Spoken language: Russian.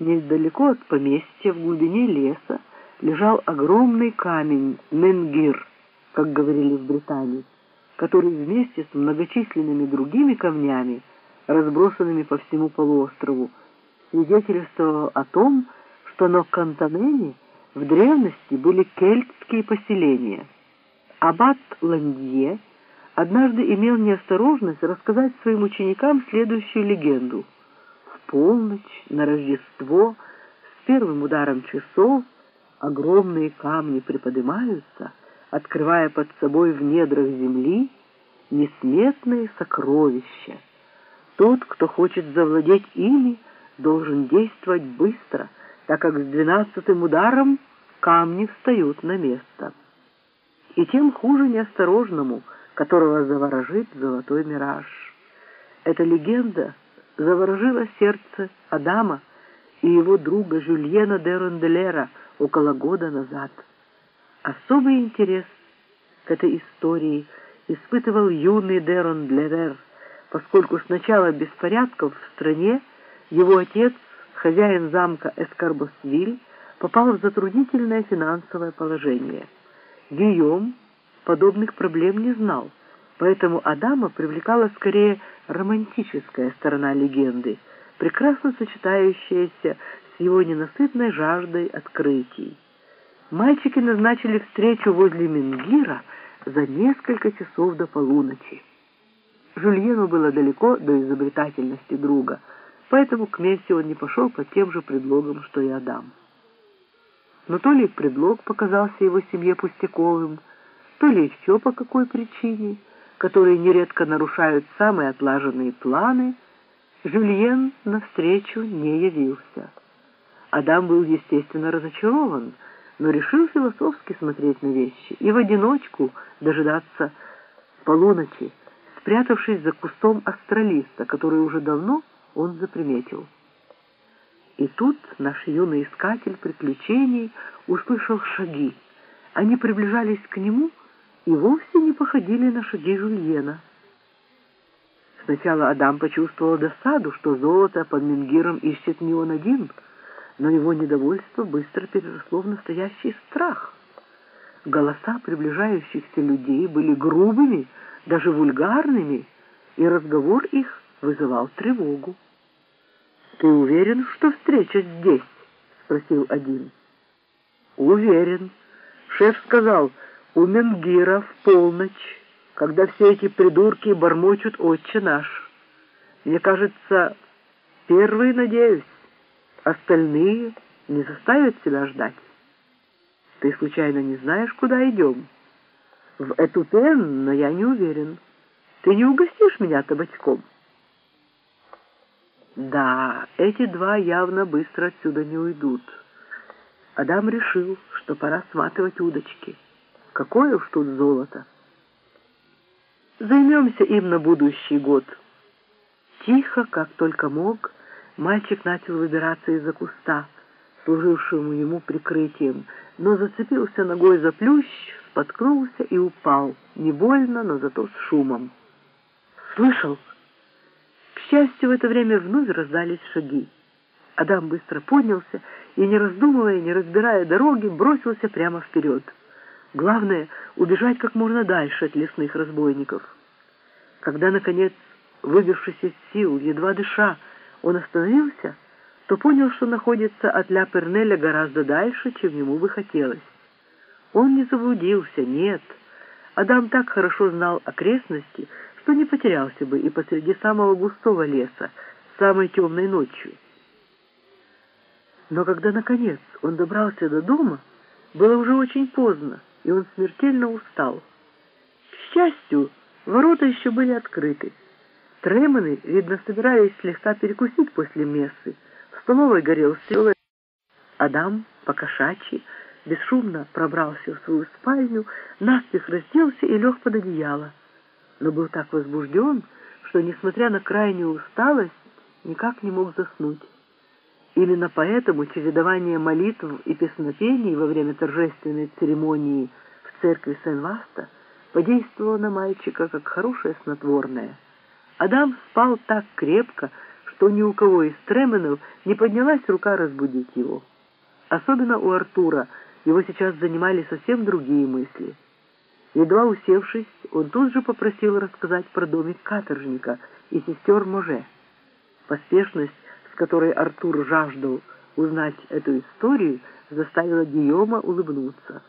Недалеко от поместья, в глубине леса, лежал огромный камень Менгир, как говорили в Британии, который вместе с многочисленными другими камнями, разбросанными по всему полуострову, свидетельствовал о том, что на Кантанене в древности были кельтские поселения. Аббат Ландье однажды имел неосторожность рассказать своим ученикам следующую легенду. Полночь на Рождество с первым ударом часов огромные камни приподнимаются, открывая под собой в недрах земли несметные сокровища. Тот, кто хочет завладеть ими, должен действовать быстро, так как с двенадцатым ударом камни встают на место. И тем хуже неосторожному, которого заворожит золотой мираж. Эта легенда заворожила сердце Адама и его друга Жюльена де Ронделера около года назад. Особый интерес к этой истории испытывал юный де Рондлерер, поскольку с начала беспорядков в стране его отец, хозяин замка Эскарбосвиль, попал в затруднительное финансовое положение. Гийом подобных проблем не знал, поэтому Адама привлекала скорее романтическая сторона легенды, прекрасно сочетающаяся с его ненасытной жаждой открытий. Мальчики назначили встречу возле Менгира за несколько часов до полуночи. Жульену было далеко до изобретательности друга, поэтому к месте он не пошел под тем же предлогом, что и Адам. Но то ли предлог показался его семье пустяковым, то ли еще по какой причине, которые нередко нарушают самые отлаженные планы, Жюльен навстречу не явился. Адам был, естественно, разочарован, но решил философски смотреть на вещи и в одиночку дожидаться полуночи, спрятавшись за кустом астролиста, который уже давно он заприметил. И тут наш юный искатель приключений услышал шаги. Они приближались к нему и вовсе не походили на шаги Жульена. Сначала Адам почувствовал досаду, что золото под Менгиром ищет не он один, но его недовольство быстро переросло в настоящий страх. Голоса приближающихся людей были грубыми, даже вульгарными, и разговор их вызывал тревогу. «Ты уверен, что встреча здесь?» — спросил один. «Уверен. Шеф сказал, у Менгира в полночь, когда все эти придурки бормочут «Отче наш». Мне кажется, первый, надеюсь, остальные не заставят себя ждать. Ты случайно не знаешь, куда идем?» «В эту пен, но я не уверен. Ты не угостишь меня табачком?» Да, эти два явно быстро отсюда не уйдут. Адам решил, что пора сматывать удочки. Какое уж тут золото. Займемся им на будущий год. Тихо, как только мог, мальчик начал выбираться из-за куста, служившему ему прикрытием, но зацепился ногой за плющ, споткнулся и упал, не больно, но зато с шумом. «Слышал?» счастью, в это время вновь раздались шаги. Адам быстро поднялся и, не раздумывая, не разбирая дороги, бросился прямо вперед. Главное — убежать как можно дальше от лесных разбойников. Когда, наконец, выбившись из сил, едва дыша, он остановился, то понял, что находится от Ля Пернеля гораздо дальше, чем ему бы хотелось. Он не заблудился, нет. Адам так хорошо знал окрестности, что не потерялся бы и посреди самого густого леса, самой темной ночью. Но когда, наконец, он добрался до дома, было уже очень поздно, и он смертельно устал. К счастью, ворота еще были открыты. Тремоны, видно, собирались слегка перекусить после мессы. В столовой горел свет. Адам, покошачий, бесшумно пробрался в свою спальню, наспех разделся и лег под одеяло но был так возбужден, что, несмотря на крайнюю усталость, никак не мог заснуть. Именно поэтому чередование молитв и песнопений во время торжественной церемонии в церкви Сен-Васта подействовало на мальчика как хорошее снотворное. Адам спал так крепко, что ни у кого из Тременов не поднялась рука разбудить его. Особенно у Артура его сейчас занимали совсем другие мысли. Едва усевшись, он тут же попросил рассказать про домик каторжника и сестер Може. Поспешность, с которой Артур жаждал узнать эту историю, заставила Гийома улыбнуться.